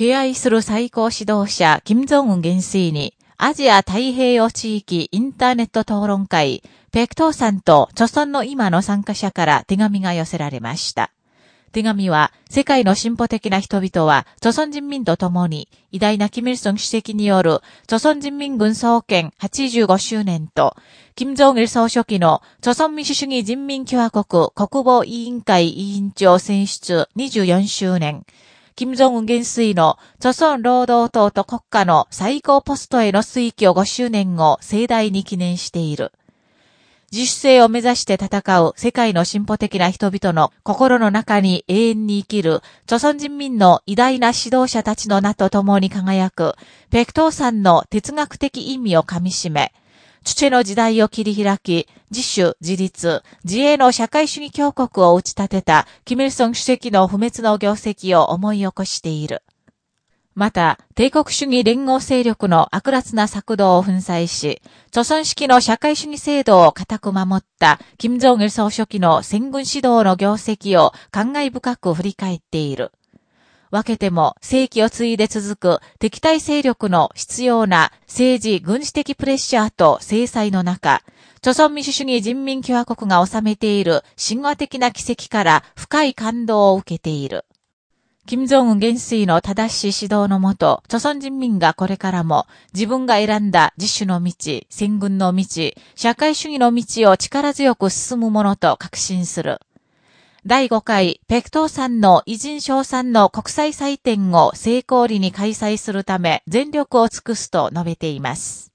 敬愛する最高指導者、金正恩元帥に、アジア太平洋地域インターネット討論会、ペクトーさんと著村の今の参加者から手紙が寄せられました。手紙は、世界の進歩的な人々は、著村人民と共に、偉大なキム・イルソン主席による、著村人民軍創建85周年と、金正日総書記の、著村民主主義人民共和国国防委員会委員長選出24周年、金正恩元帥の、著村労働党と国家の最高ポストへの推挙5周年を盛大に記念している。自主性を目指して戦う世界の進歩的な人々の心の中に永遠に生きる、著村人民の偉大な指導者たちの名と共に輝く、ペクトーさんの哲学的意味を噛み締め、父の時代を切り開き、自主、自立、自衛の社会主義強国を打ち立てた、キム・イルソン主席の不滅の業績を思い起こしている。また、帝国主義連合勢力の悪辣な策動を粉砕し、著村式の社会主義制度を固く守った、金正義総書記の戦軍指導の業績を感慨深く振り返っている。分けても、世紀を継いで続く敵対勢力の必要な政治軍事的プレッシャーと制裁の中、著村民主主義人民共和国が収めている神話的な奇跡から深い感動を受けている。金正恩元帥の正しい指導のもと、朝鮮人民がこれからも自分が選んだ自主の道、戦軍の道、社会主義の道を力強く進むものと確信する。第5回、ペクトーさんの偉人賞賛の国際祭典を成功裏に開催するため全力を尽くすと述べています。